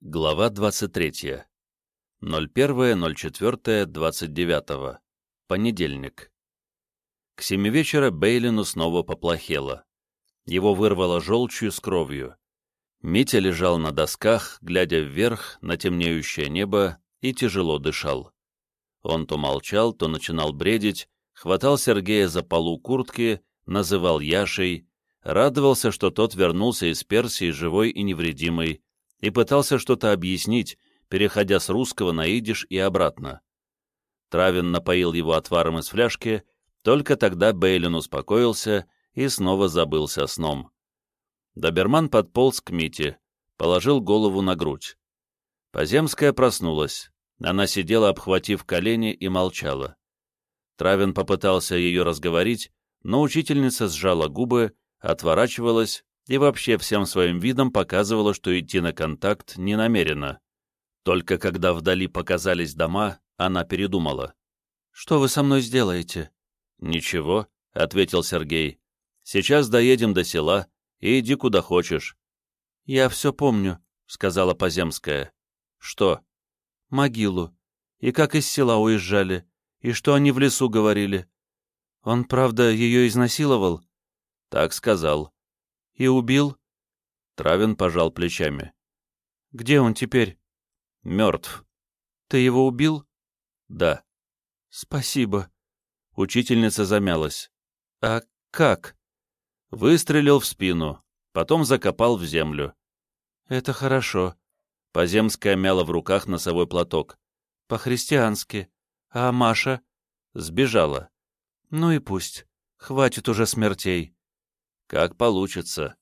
Глава 23. 01.04.29. Понедельник. К семи вечера Бейлину снова поплохело. Его вырвало желчью с кровью. Митя лежал на досках, глядя вверх на темнеющее небо, и тяжело дышал. Он то молчал, то начинал бредить, хватал Сергея за полу куртки, называл Яшей, радовался, что тот вернулся из Персии живой и невредимый, и пытался что-то объяснить, переходя с русского на идиш и обратно. Травин напоил его отваром из фляжки, только тогда Бейлин успокоился и снова забылся сном. Доберман подполз к Мите, положил голову на грудь. Поземская проснулась. Она сидела, обхватив колени, и молчала. Травин попытался ее разговорить, но учительница сжала губы, отворачивалась и вообще всем своим видом показывала, что идти на контакт не намерена. Только когда вдали показались дома, она передумала. «Что вы со мной сделаете?» «Ничего», — ответил Сергей. «Сейчас доедем до села, и иди куда хочешь». «Я все помню», — сказала Поземская. «Что?» «Могилу. И как из села уезжали. И что они в лесу говорили. Он, правда, ее изнасиловал?» «Так сказал. «И убил?» Травин пожал плечами. «Где он теперь?» «Мертв». «Ты его убил?» «Да». «Спасибо». Учительница замялась. «А как?» Выстрелил в спину, потом закопал в землю. «Это хорошо». Поземская мяла в руках носовой платок. «По-христиански. А Маша?» «Сбежала». «Ну и пусть. Хватит уже смертей». Как получится.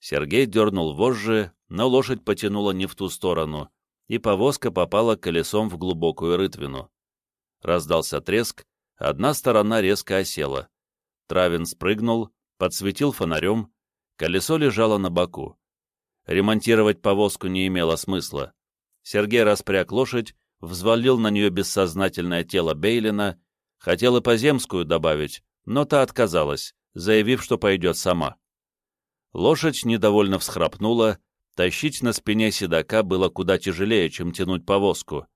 Сергей дернул вожжи, но лошадь потянула не в ту сторону, и повозка попала колесом в глубокую рытвину. Раздался треск, одна сторона резко осела. Травин спрыгнул, подсветил фонарем, колесо лежало на боку. Ремонтировать повозку не имело смысла. Сергей распряг лошадь, взвалил на нее бессознательное тело Бейлина, хотел и поземскую добавить, но та отказалась, заявив, что пойдет сама. Лошадь недовольно всхрапнула, тащить на спине седока было куда тяжелее, чем тянуть повозку.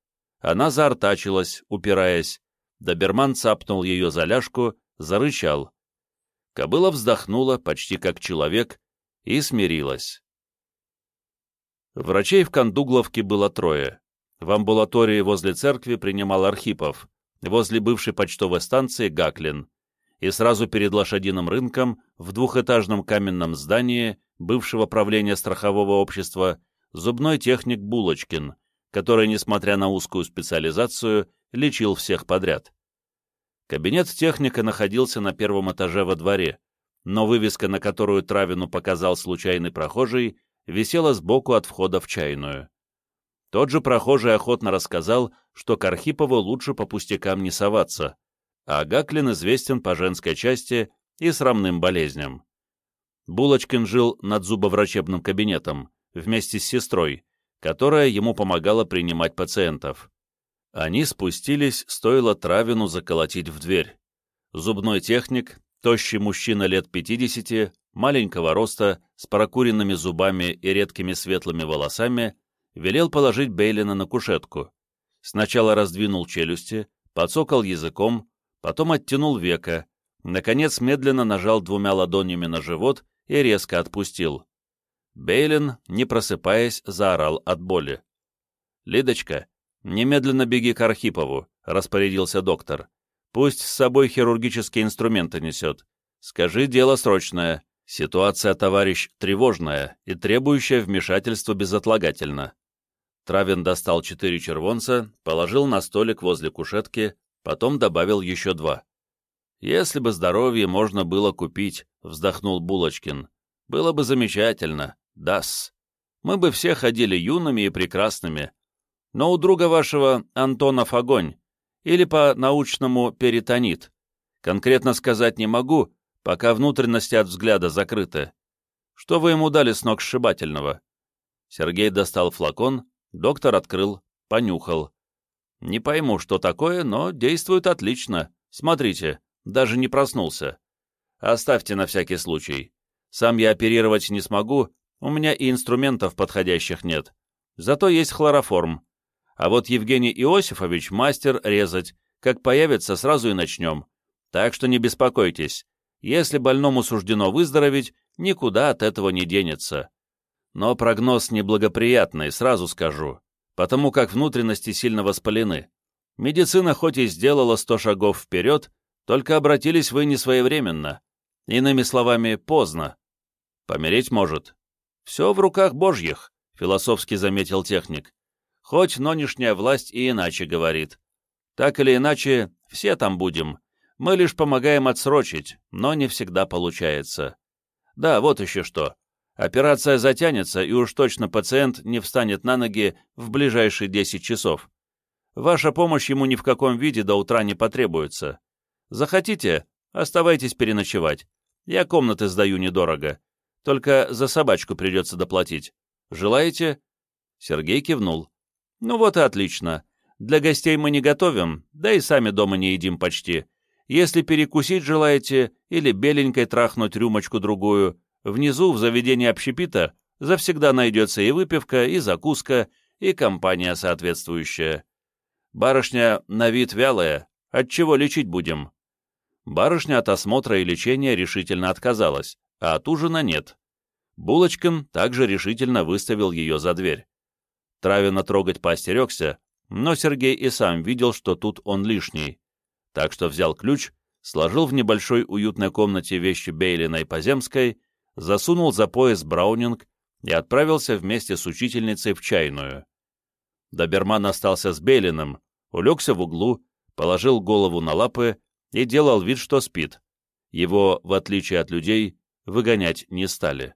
Она заортачилась, упираясь. Доберман цапнул ее за ляжку, зарычал. Кобыла вздохнула, почти как человек, и смирилась. Врачей в Кондугловке было трое. В амбулатории возле церкви принимал Архипов, возле бывшей почтовой станции Гаклин, и сразу перед лошадиным рынком в двухэтажном каменном здании бывшего правления страхового общества зубной техник Булочкин, который, несмотря на узкую специализацию, лечил всех подряд. Кабинет техника находился на первом этаже во дворе, но вывеска, на которую Травину показал случайный прохожий, висела сбоку от входа в чайную. Тот же прохожий охотно рассказал, что к Архипову лучше по пустякам не соваться, а Гаклин известен по женской части и срамным болезням. Булочкин жил над зубоврачебным кабинетом вместе с сестрой, которая ему помогала принимать пациентов. Они спустились, стоило Травину заколотить в дверь. Зубной техник, тощий мужчина лет 50, маленького роста, с прокуренными зубами и редкими светлыми волосами, велел положить Бейлина на кушетку. Сначала раздвинул челюсти, подсокал языком, потом оттянул века, наконец медленно нажал двумя ладонями на живот и резко отпустил. Бейлин, не просыпаясь, заорал от боли. «Лидочка, немедленно беги к Архипову», — распорядился доктор. «Пусть с собой хирургические инструменты несет. Скажи, дело срочное. Ситуация, товарищ, тревожная и требующая вмешательства безотлагательно». Травин достал четыре червонца, положил на столик возле кушетки, Потом добавил еще два. «Если бы здоровье можно было купить», — вздохнул Булочкин, — «было бы замечательно, дас. Мы бы все ходили юными и прекрасными. Но у друга вашего Антонов огонь, или по-научному перитонит. Конкретно сказать не могу, пока внутренности от взгляда закрыты. Что вы ему дали с ног сшибательного?» Сергей достал флакон, доктор открыл, понюхал. Не пойму, что такое, но действует отлично. Смотрите, даже не проснулся. Оставьте на всякий случай. Сам я оперировать не смогу, у меня и инструментов подходящих нет. Зато есть хлороформ. А вот Евгений Иосифович мастер резать. Как появится, сразу и начнем. Так что не беспокойтесь. Если больному суждено выздороветь, никуда от этого не денется. Но прогноз неблагоприятный, сразу скажу, потому как внутренности сильно воспалены. Медицина хоть и сделала сто шагов вперед, только обратились вы не своевременно. Иными словами, поздно. Помереть может. Все в руках божьих, философски заметил техник. Хоть нынешняя власть и иначе говорит. Так или иначе, все там будем. Мы лишь помогаем отсрочить, но не всегда получается. Да, вот еще что. Операция затянется, и уж точно пациент не встанет на ноги в ближайшие 10 часов. Ваша помощь ему ни в каком виде до утра не потребуется. Захотите, оставайтесь переночевать. Я комнаты сдаю недорого. Только за собачку придется доплатить. Желаете?» Сергей кивнул. «Ну вот и отлично. Для гостей мы не готовим, да и сами дома не едим почти. Если перекусить желаете или беленькой трахнуть рюмочку-другую, Внизу, в заведении общепита, завсегда найдется и выпивка, и закуска, и компания соответствующая. Барышня на вид вялая, от чего лечить будем? Барышня от осмотра и лечения решительно отказалась, а от ужина нет. Булочкин также решительно выставил ее за дверь. Травина трогать поостерегся, но Сергей и сам видел, что тут он лишний. Так что взял ключ, сложил в небольшой уютной комнате вещи Бейлина и Поземской засунул за пояс Браунинг и отправился вместе с учительницей в чайную. Доберман остался с Бейлиным, улегся в углу, положил голову на лапы и делал вид, что спит. Его, в отличие от людей, выгонять не стали.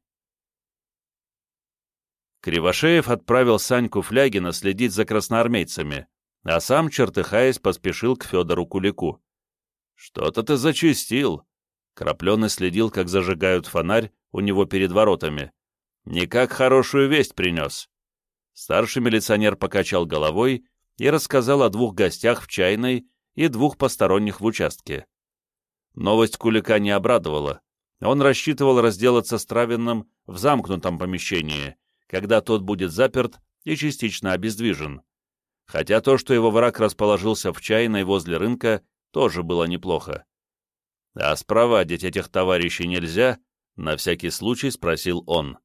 Кривошеев отправил Саньку Флягина следить за красноармейцами, а сам, чертыхаясь, поспешил к Федору Кулику. «Что-то ты зачистил!» Крапленый следил, как зажигают фонарь, у него перед воротами. Никак хорошую весть принес. Старший милиционер покачал головой и рассказал о двух гостях в чайной и двух посторонних в участке. Новость Кулика не обрадовала. Он рассчитывал разделаться с Травиным в замкнутом помещении, когда тот будет заперт и частично обездвижен. Хотя то, что его враг расположился в чайной возле рынка, тоже было неплохо. А спровадить этих товарищей нельзя, на всякий случай спросил он.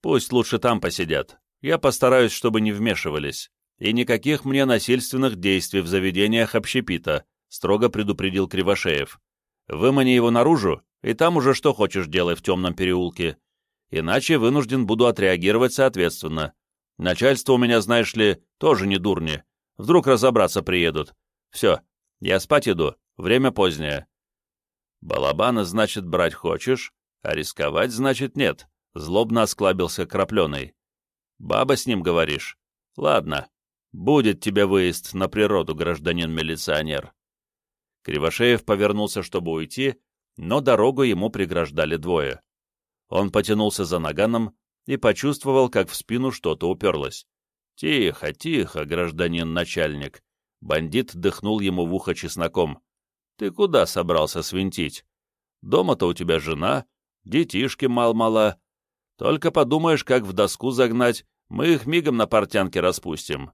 «Пусть лучше там посидят. Я постараюсь, чтобы не вмешивались. И никаких мне насильственных действий в заведениях общепита», строго предупредил Кривошеев. «Вымани его наружу, и там уже что хочешь делай в темном переулке. Иначе вынужден буду отреагировать соответственно. Начальство у меня, знаешь ли, тоже не дурни. Вдруг разобраться приедут. Все, я спать иду, время позднее». «Балабана, значит, брать хочешь?» А рисковать, значит, нет, — злобно осклабился Крапленый. Баба с ним, говоришь? Ладно, будет тебе выезд на природу, гражданин-милиционер. Кривошеев повернулся, чтобы уйти, но дорогу ему преграждали двое. Он потянулся за наганом и почувствовал, как в спину что-то уперлось. «Тихо, тихо, гражданин начальник!» Бандит дыхнул ему в ухо чесноком. «Ты куда собрался свинтить? Дома-то у тебя жена, детишки мал-мала. Только подумаешь, как в доску загнать, мы их мигом на портянке распустим.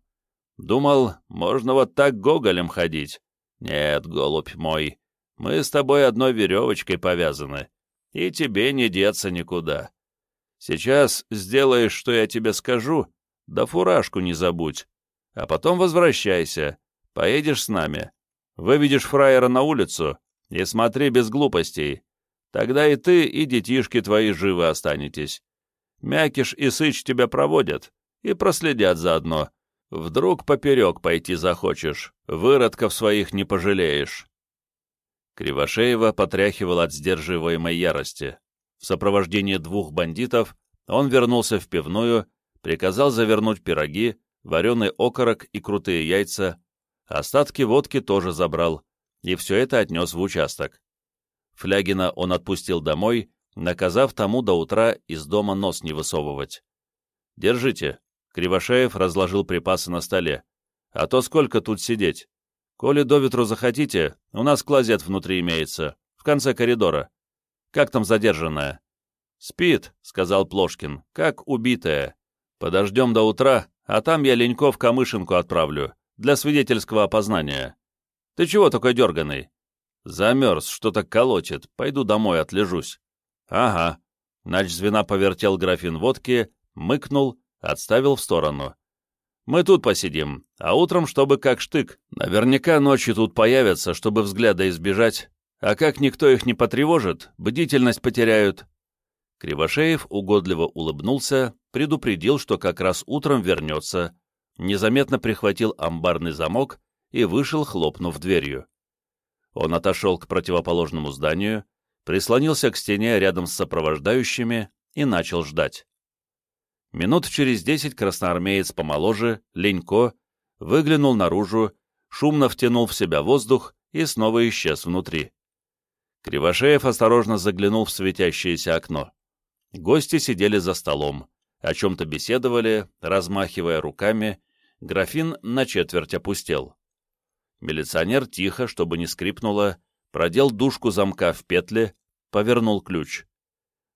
Думал, можно вот так гоголем ходить. Нет, голубь мой, мы с тобой одной веревочкой повязаны, и тебе не деться никуда. Сейчас сделаешь, что я тебе скажу, да фуражку не забудь, а потом возвращайся, поедешь с нами. Выведешь фраера на улицу и смотри без глупостей, Тогда и ты, и детишки твои живы останетесь. Мякиш и Сыч тебя проводят и проследят заодно. Вдруг поперек пойти захочешь, выродков своих не пожалеешь». Кривошеева потряхивал от сдерживаемой ярости. В сопровождении двух бандитов он вернулся в пивную, приказал завернуть пироги, вареный окорок и крутые яйца, остатки водки тоже забрал, и все это отнес в участок. Флягина он отпустил домой, наказав тому до утра из дома нос не высовывать. «Держите», — Кривошеев разложил припасы на столе. «А то сколько тут сидеть? Коли до ветру захотите, у нас клозет внутри имеется, в конце коридора. Как там задержанная?» «Спит», — сказал Плошкин, — «как убитая. Подождем до утра, а там я Леньков Камышинку отправлю, для свидетельского опознания. Ты чего такой дерганый? Замерз, что-то колотит, пойду домой отлежусь. Ага. Начзвена повертел графин водки, мыкнул, отставил в сторону. Мы тут посидим, а утром, чтобы как штык. Наверняка ночью тут появятся, чтобы взгляда избежать. А как никто их не потревожит, бдительность потеряют. Кривошеев угодливо улыбнулся, предупредил, что как раз утром вернется, незаметно прихватил амбарный замок и вышел, хлопнув дверью. Он отошел к противоположному зданию, прислонился к стене рядом с сопровождающими и начал ждать. Минут через десять красноармеец помоложе, Ленько, выглянул наружу, шумно втянул в себя воздух и снова исчез внутри. Кривошеев осторожно заглянул в светящееся окно. Гости сидели за столом, о чем-то беседовали, размахивая руками, графин на четверть опустел. Милиционер тихо, чтобы не скрипнуло, продел дужку замка в петле, повернул ключ.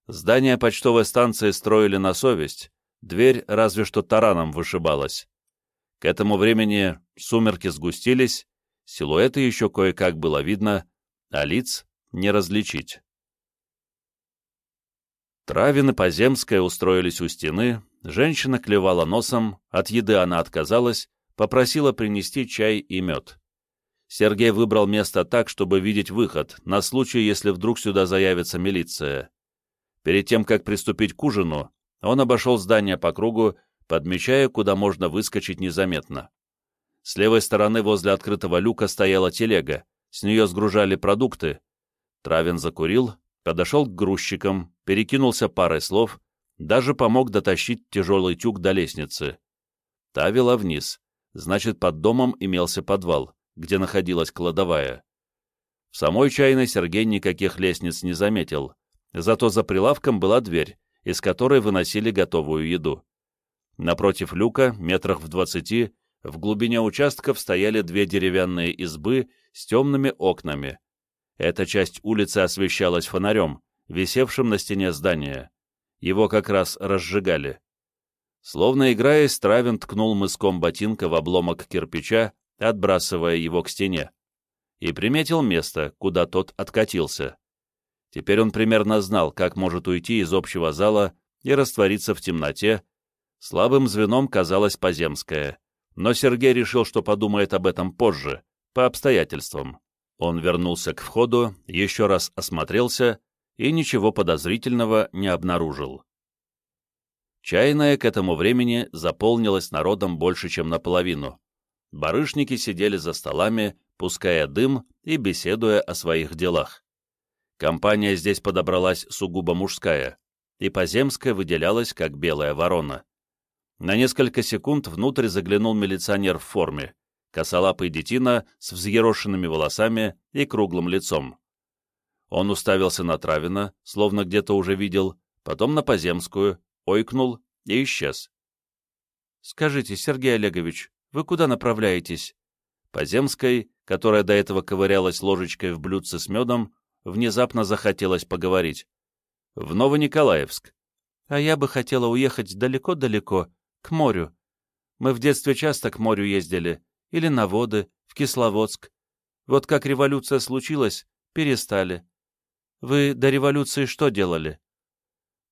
Здание почтовой станции строили на совесть, дверь разве что тараном вышибалась. К этому времени сумерки сгустились, силуэты еще кое-как было видно, а лиц не различить. Травин и Поземская устроились у стены, женщина клевала носом, от еды она отказалась, попросила принести чай и мед. Сергей выбрал место так, чтобы видеть выход, на случай, если вдруг сюда заявится милиция. Перед тем, как приступить к ужину, он обошел здание по кругу, подмечая, куда можно выскочить незаметно. С левой стороны возле открытого люка стояла телега, с нее сгружали продукты. Травин закурил, подошел к грузчикам, перекинулся парой слов, даже помог дотащить тяжелый тюк до лестницы. Та вела вниз, значит, под домом имелся подвал, где находилась кладовая. В самой чайной Сергей никаких лестниц не заметил, зато за прилавком была дверь, из которой выносили готовую еду. Напротив люка, метрах в двадцати, в глубине участков стояли две деревянные избы с темными окнами. Эта часть улицы освещалась фонарем, висевшим на стене здания. Его как раз разжигали. Словно играясь, Травин ткнул мыском ботинка в обломок кирпича, отбрасывая его к стене, и приметил место, куда тот откатился. Теперь он примерно знал, как может уйти из общего зала и раствориться в темноте. Слабым звеном казалась Поземская, но Сергей решил, что подумает об этом позже, по обстоятельствам. Он вернулся к входу, еще раз осмотрелся и ничего подозрительного не обнаружил. Чайная к этому времени заполнилась народом больше, чем наполовину. Барышники сидели за столами, пуская дым и беседуя о своих делах. Компания здесь подобралась сугубо мужская, и Поземская выделялась как белая ворона. На несколько секунд внутрь заглянул милиционер в форме, косолапый детина с взъерошенными волосами и круглым лицом. Он уставился на Травина, словно где-то уже видел, потом на Поземскую, ойкнул и исчез. «Скажите, Сергей Олегович, вы куда направляетесь?» Поземской, которая до этого ковырялась ложечкой в блюдце с медом, внезапно захотелось поговорить. «В Новониколаевск. А я бы хотела уехать далеко-далеко, к морю. Мы в детстве часто к морю ездили, или на воды, в Кисловодск. Вот как революция случилась, перестали. Вы до революции что делали?»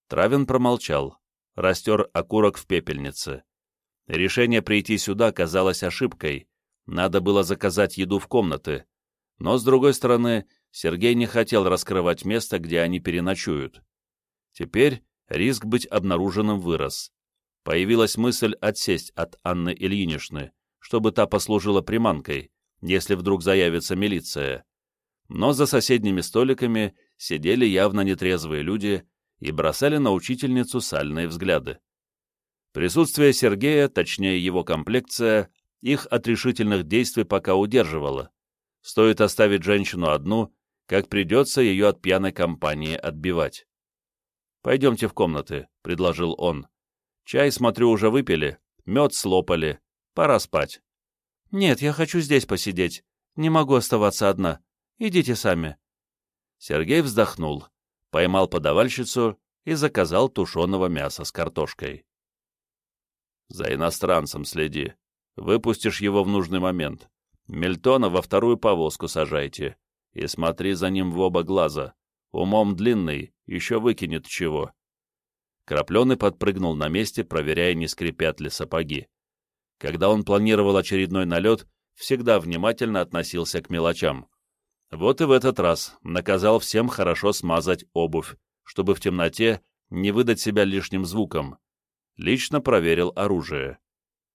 Травин промолчал, растер окурок в пепельнице. Решение прийти сюда казалось ошибкой. Надо было заказать еду в комнаты. Но, с другой стороны, Сергей не хотел раскрывать место, где они переночуют. Теперь риск быть обнаруженным вырос. Появилась мысль отсесть от Анны Ильиничны, чтобы та послужила приманкой, если вдруг заявится милиция. Но за соседними столиками сидели явно нетрезвые люди и бросали на учительницу сальные взгляды. Присутствие Сергея, точнее его комплекция, их от решительных действий пока удерживало. Стоит оставить женщину одну, как придется ее от пьяной компании отбивать. «Пойдемте в комнаты», — предложил он. «Чай, смотрю, уже выпили, мед слопали. Пора спать». «Нет, я хочу здесь посидеть. Не могу оставаться одна. Идите сами». Сергей вздохнул, поймал подавальщицу и заказал тушеного мяса с картошкой. За иностранцем следи. Выпустишь его в нужный момент. Мельтона во вторую повозку сажайте. И смотри за ним в оба глаза. Умом длинный, еще выкинет чего. Крапленый подпрыгнул на месте, проверяя, не скрипят ли сапоги. Когда он планировал очередной налет, всегда внимательно относился к мелочам. Вот и в этот раз наказал всем хорошо смазать обувь, чтобы в темноте не выдать себя лишним звуком. Лично проверил оружие.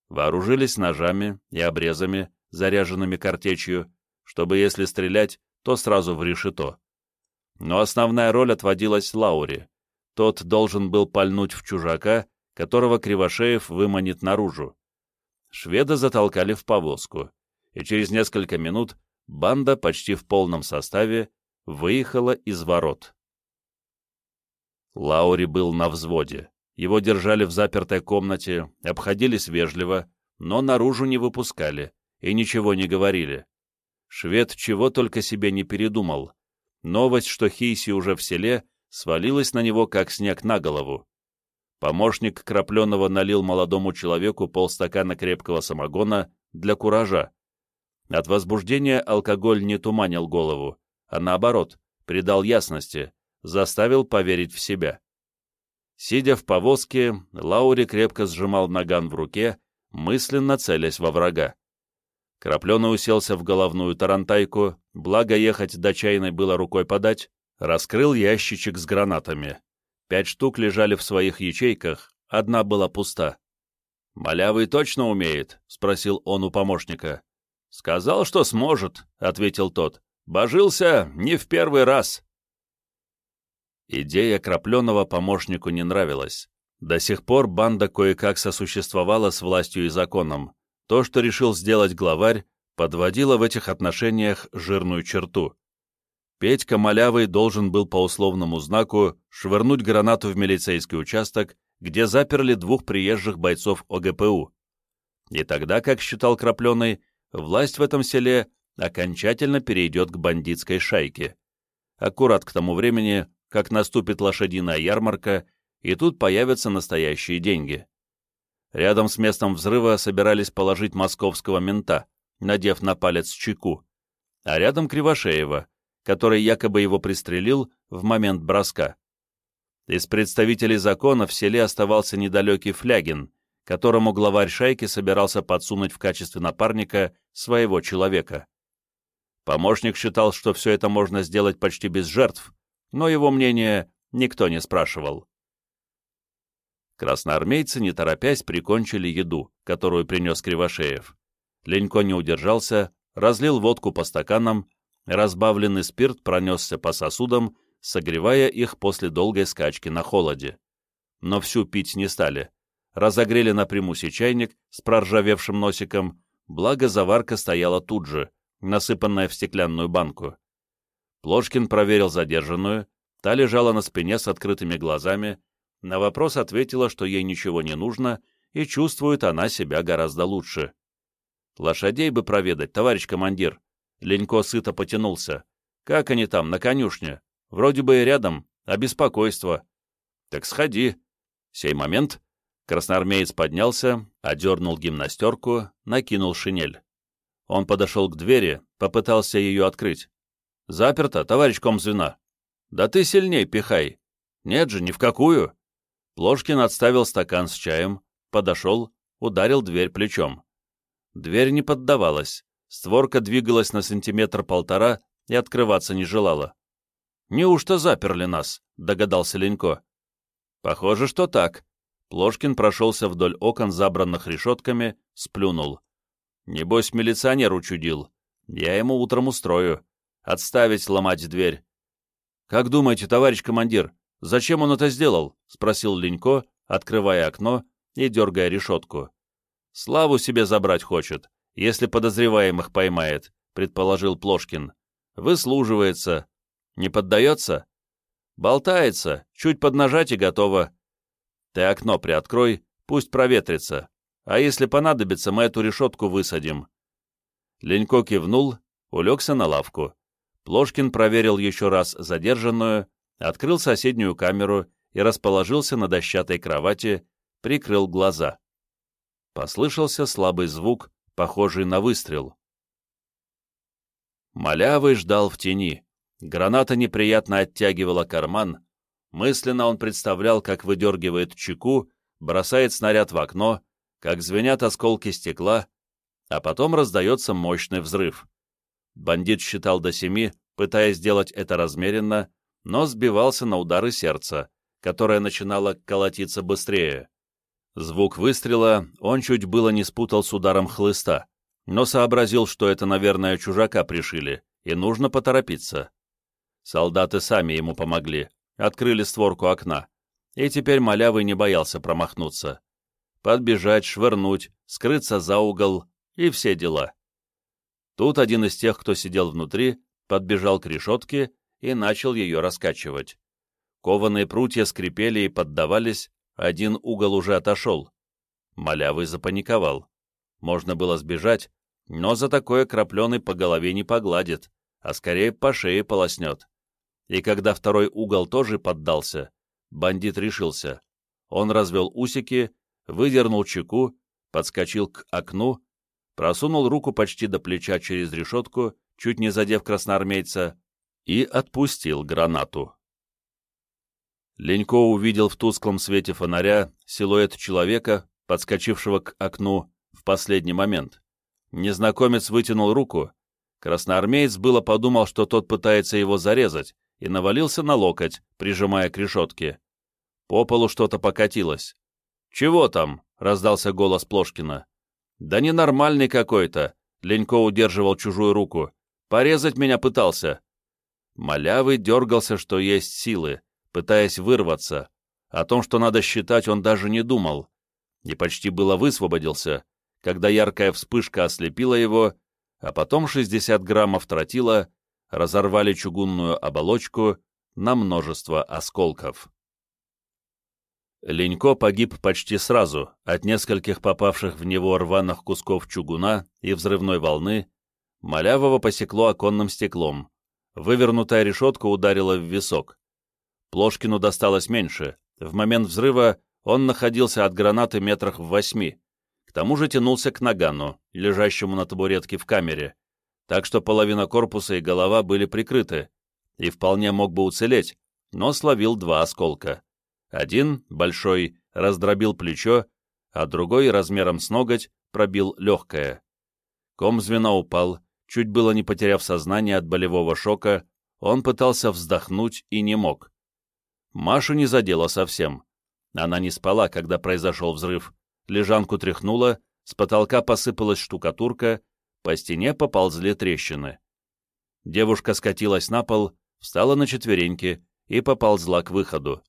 Вооружились ножами и обрезами, заряженными картечью, чтобы, если стрелять, то сразу в решето. Но основная роль отводилась Лауре. Тот должен был пальнуть в чужака, которого Кривошеев выманит наружу. Шведа затолкали в повозку, и через несколько минут банда почти в полном составе выехала из ворот. Лаури был на взводе. Его держали в запертой комнате, обходились вежливо, но наружу не выпускали и ничего не говорили. Швед чего только себе не передумал. Новость, что Хейси уже в селе, свалилась на него, как снег на голову. Помощник Крапленого налил молодому человеку полстакана крепкого самогона для куража. От возбуждения алкоголь не туманил голову, а наоборот, придал ясности, заставил поверить в себя. Сидя в повозке, Лаури крепко сжимал наган в руке, мысленно целясь во врага. Крапленый уселся в головную тарантайку, благо ехать до чайной было рукой подать, раскрыл ящичек с гранатами. Пять штук лежали в своих ячейках, одна была пуста. «Малявый точно умеет?» — спросил он у помощника. «Сказал, что сможет», — ответил тот. «Божился не в первый раз». Идея Крапленого помощнику не нравилась. До сих пор банда кое-как сосуществовала с властью и законом, то, что решил сделать главарь, подводило в этих отношениях жирную черту. Петька Малявый должен был по условному знаку швырнуть гранату в милицейский участок, где заперли двух приезжих бойцов ОГПУ. И тогда, как считал Крапленый, власть в этом селе окончательно перейдет к бандитской шайке. Аккурат к тому времени, как наступит лошадиная ярмарка, и тут появятся настоящие деньги. Рядом с местом взрыва собирались положить московского мента, надев на палец чеку, а рядом Кривошеева, который якобы его пристрелил в момент броска. Из представителей закона в селе оставался недалекий Флягин, которому главарь шайки собирался подсунуть в качестве напарника своего человека. Помощник считал, что все это можно сделать почти без жертв, но его мнение никто не спрашивал. Красноармейцы, не торопясь, прикончили еду, которую принес Кривошеев. Ленько не удержался, разлил водку по стаканам, разбавленный спирт пронесся по сосудам, согревая их после долгой скачки на холоде. Но всю пить не стали. Разогрели на примусе чайник с проржавевшим носиком, благо заварка стояла тут же, насыпанная в стеклянную банку. Плошкин проверил задержанную, та лежала на спине с открытыми глазами, на вопрос ответила, что ей ничего не нужно, и чувствует она себя гораздо лучше. «Лошадей бы проведать, товарищ командир!» Ленько сыто потянулся. «Как они там, на конюшне? Вроде бы и рядом, а беспокойство». «Так сходи». Сей момент красноармеец поднялся, одернул гимнастерку, накинул шинель. Он подошел к двери, попытался ее открыть. «Заперто, товарищ комзвена». «Да ты сильней пихай». «Нет же, ни в какую». Плошкин отставил стакан с чаем, подошел, ударил дверь плечом. Дверь не поддавалась, створка двигалась на сантиметр-полтора и открываться не желала. «Неужто заперли нас?» — догадался Ленько. «Похоже, что так». Плошкин прошелся вдоль окон, забранных решетками, сплюнул. «Небось, милиционер учудил. Я ему утром устрою. Отставить ломать дверь». «Как думаете, товарищ командир, «Зачем он это сделал?» — спросил Ленько, открывая окно и дергая решетку. «Славу себе забрать хочет, если подозреваемых поймает», — предположил Плошкин. «Выслуживается. Не поддается?» «Болтается, чуть поднажать и готово. Ты окно приоткрой, пусть проветрится. А если понадобится, мы эту решетку высадим». Ленько кивнул, улегся на лавку. Плошкин проверил еще раз задержанную, открыл соседнюю камеру и расположился на дощатой кровати, прикрыл глаза. Послышался слабый звук, похожий на выстрел. Малявый ждал в тени. Граната неприятно оттягивала карман. Мысленно он представлял, как выдергивает чеку, бросает снаряд в окно, как звенят осколки стекла, а потом раздается мощный взрыв. Бандит считал до семи, пытаясь сделать это размеренно, но сбивался на удары сердца, которое начинало колотиться быстрее. Звук выстрела он чуть было не спутал с ударом хлыста, но сообразил, что это, наверное, чужака пришили, и нужно поторопиться. Солдаты сами ему помогли, открыли створку окна, и теперь малявый не боялся промахнуться. Подбежать, швырнуть, скрыться за угол и все дела. Тут один из тех, кто сидел внутри, подбежал к решетке и начал ее раскачивать. Кованые прутья скрипели и поддавались, один угол уже отошел. Малявый запаниковал. Можно было сбежать, но за такое крапленый по голове не погладит, а скорее по шее полоснет. И когда второй угол тоже поддался, бандит решился. Он развел усики, выдернул чеку, подскочил к окну, просунул руку почти до плеча через решетку, чуть не задев красноармейца, и отпустил гранату. Ленько увидел в тусклом свете фонаря силуэт человека, подскочившего к окну в последний момент. Незнакомец вытянул руку. Красноармеец было подумал, что тот пытается его зарезать, и навалился на локоть, прижимая к решетке. По полу что-то покатилось. «Чего там?» — раздался голос Плошкина. «Да ненормальный какой-то!» — Ленько удерживал чужую руку. «Порезать меня пытался!» Малявый дергался, что есть силы, пытаясь вырваться. О том, что надо считать, он даже не думал. И почти было высвободился, когда яркая вспышка ослепила его, а потом 60 граммов тротила разорвали чугунную оболочку на множество осколков. Ленько погиб почти сразу от нескольких попавших в него рваных кусков чугуна и взрывной волны, Малявого посекло оконным стеклом. Вывернутая решетка ударила в висок. Плошкину досталось меньше. В момент взрыва он находился от гранаты метрах в восьми. К тому же тянулся к нагану, лежащему на табуретке в камере. Так что половина корпуса и голова были прикрыты. И вполне мог бы уцелеть, но словил два осколка. Один, большой, раздробил плечо, а другой, размером с ноготь, пробил легкое. Ком звена упал, чуть было не потеряв сознание от болевого шока, он пытался вздохнуть и не мог. Машу не задело совсем. Она не спала, когда произошел взрыв. Лежанку тряхнула, с потолка посыпалась штукатурка, по стене поползли трещины. Девушка скатилась на пол, встала на четвереньки и поползла к выходу.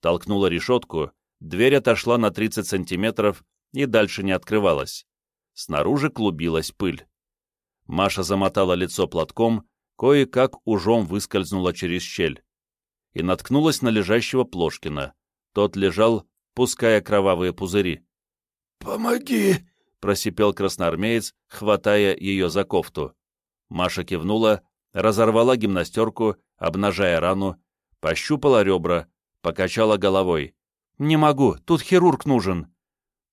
Толкнула решетку, дверь отошла на 30 сантиметров и дальше не открывалась. Снаружи клубилась пыль. Маша замотала лицо платком, кое-как ужом выскользнула через щель и наткнулась на лежащего Плошкина. Тот лежал, пуская кровавые пузыри. «Помоги!» — просипел красноармеец, хватая ее за кофту. Маша кивнула, разорвала гимнастерку, обнажая рану, пощупала ребра, покачала головой. «Не могу, тут хирург нужен».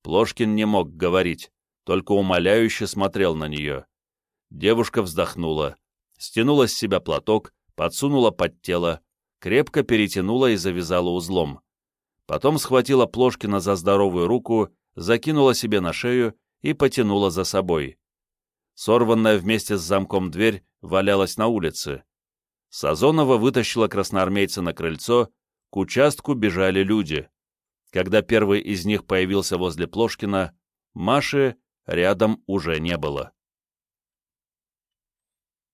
Плошкин не мог говорить, только умоляюще смотрел на нее. Девушка вздохнула, стянула с себя платок, подсунула под тело, крепко перетянула и завязала узлом. Потом схватила Плошкина за здоровую руку, закинула себе на шею и потянула за собой. Сорванная вместе с замком дверь валялась на улице. Сазонова вытащила красноармейца на крыльцо, к участку бежали люди. Когда первый из них появился возле Плошкина, Маши рядом уже не было.